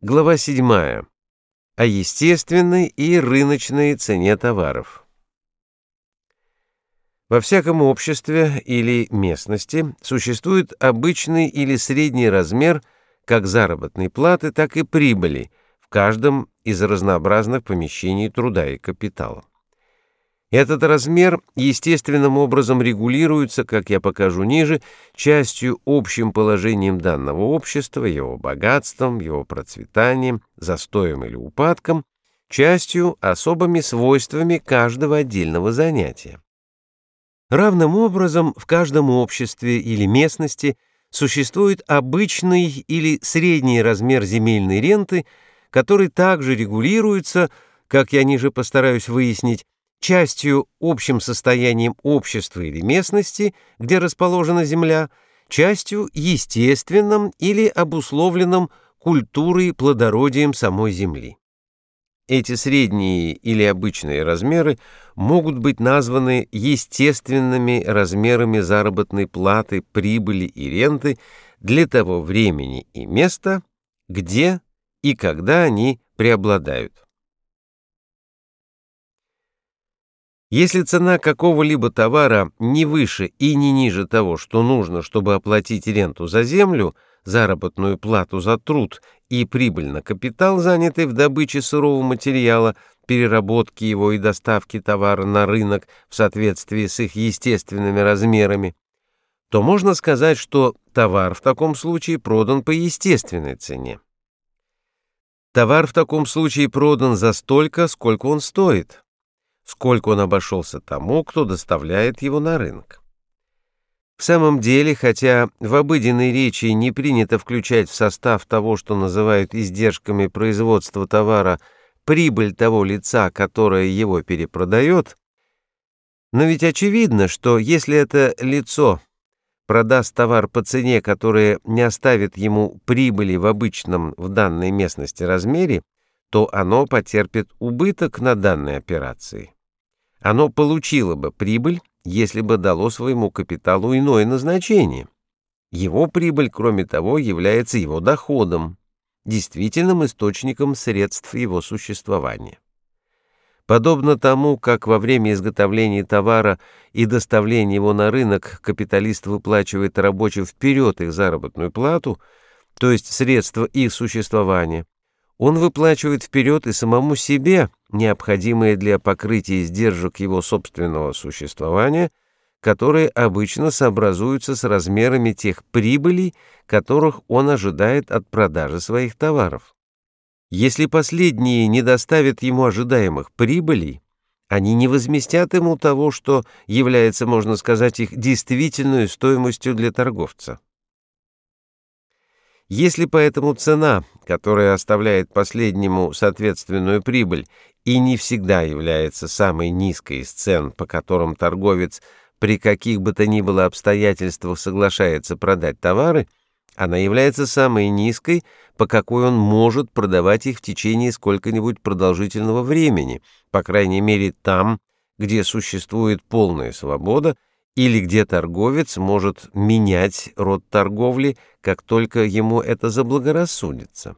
Глава 7. О естественной и рыночной цене товаров. Во всяком обществе или местности существует обычный или средний размер как заработной платы, так и прибыли в каждом из разнообразных помещений труда и капитала. Этот размер естественным образом регулируется, как я покажу ниже, частью общим положением данного общества, его богатством, его процветанием, застоем или упадком, частью особыми свойствами каждого отдельного занятия. Равным образом в каждом обществе или местности существует обычный или средний размер земельной ренты, который также регулируется, как я ниже постараюсь выяснить, частью общим состоянием общества или местности, где расположена земля, частью естественным или обусловленным культурой плодородием самой земли. Эти средние или обычные размеры могут быть названы естественными размерами заработной платы, прибыли и ренты для того времени и места, где и когда они преобладают. Если цена какого-либо товара не выше и не ниже того, что нужно, чтобы оплатить ренту за землю, заработную плату за труд и прибыль на капитал, занятый в добыче сырого материала, переработке его и доставке товара на рынок в соответствии с их естественными размерами, то можно сказать, что товар в таком случае продан по естественной цене. Товар в таком случае продан за столько, сколько он стоит сколько он обошелся тому, кто доставляет его на рынок. В самом деле, хотя в обыденной речи не принято включать в состав того, что называют издержками производства товара, прибыль того лица, которое его перепродает, но ведь очевидно, что если это лицо продаст товар по цене, которая не оставит ему прибыли в обычном в данной местности размере, то оно потерпит убыток на данной операции. Оно получило бы прибыль, если бы дало своему капиталу иное назначение. Его прибыль, кроме того, является его доходом, действительным источником средств его существования. Подобно тому, как во время изготовления товара и доставления его на рынок капиталист выплачивает рабочим вперед их заработную плату, то есть средства их существования, он выплачивает вперед и самому себе необходимые для покрытия издержек его собственного существования, которые обычно сообразуются с размерами тех прибылей, которых он ожидает от продажи своих товаров. Если последние не доставят ему ожидаемых прибылей, они не возместят ему того, что является, можно сказать, их действительной стоимостью для торговца. Если поэтому цена, которая оставляет последнему соответственную прибыль, и не всегда является самой низкой из цен, по которым торговец при каких бы то ни было обстоятельствах соглашается продать товары, она является самой низкой, по какой он может продавать их в течение сколько-нибудь продолжительного времени, по крайней мере там, где существует полная свобода или где торговец может менять род торговли, как только ему это заблагорассудится.